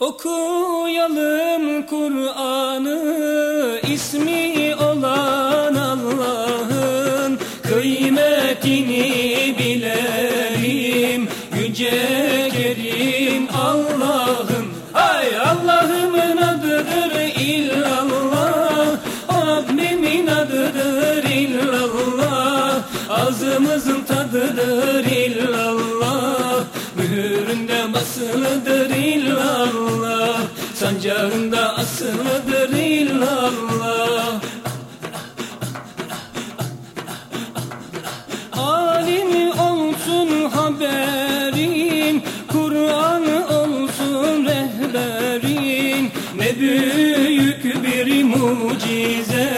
Okuyalım Kur'an'ı ismi olan Allah'ın kıymetini bilelim. Yüce kerim Allah'ın ay Allah'ımın adıdır illallah. Rabbimin adıdır illallah. Ağzımızın tadıdır Ne büyük bir mucize.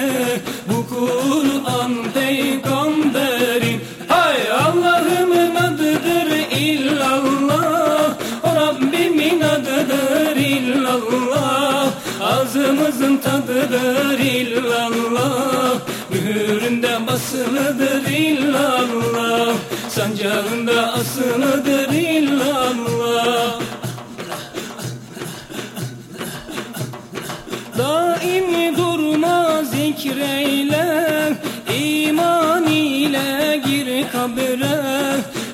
Bu Kur'an peygamberin. Hay Allah'ımın adıdır illallah. Rabbimin adıdır illallah. Ağzımızın tadıdır illallah. Mühüründe basılıdır illallah. Sancağında asılıdır illallah zikreyle iman ile gir kabre.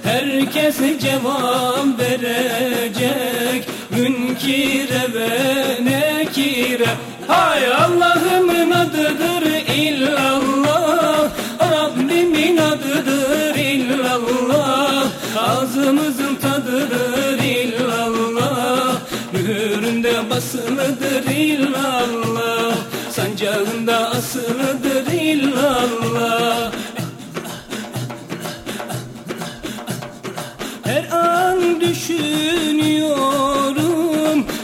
Herkes cevap verecek Münkire ve nekire Hay Allah'ımın adıdır illallah Rabbimin adıdır illallah. Ağzımızın tadıdır illallah Mühüründe basılıdır illallah Sancağında asılıdır illallah. Her an düşünüyorum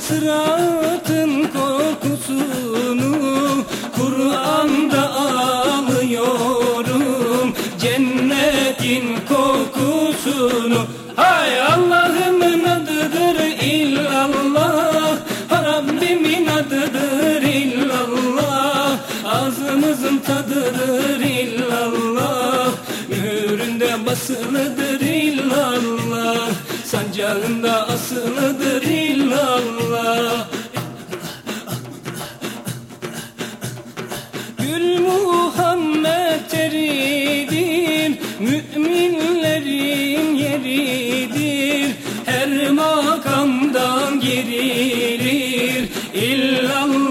sıratın korkusunu. Kur'an'da alıyorum cennetin kokusunu. Hay Allah'ımın Mühüründe basılıdır illallah. Sancağında asılıdır illallah. Gül Muhammed teridir Müminlerin yeridir. Her makamdan girilir. İllallah'tır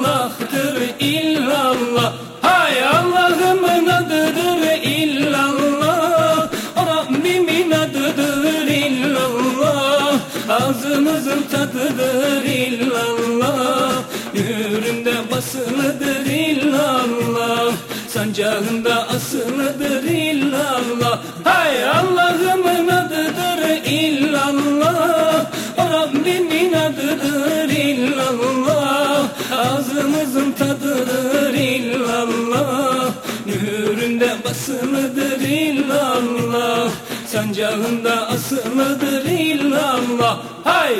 Ağzımızın tadıdır illallah. Mühründe basılıdır illallah. Sancağında asılıdır illallah. Hay Allah'ımın adıdır illallah. Rabbimin adıdır illallah. Ağzımızın tadıdır illallah. Mühründe basılıdır illallah Sancağında asılıdır illallah. Hay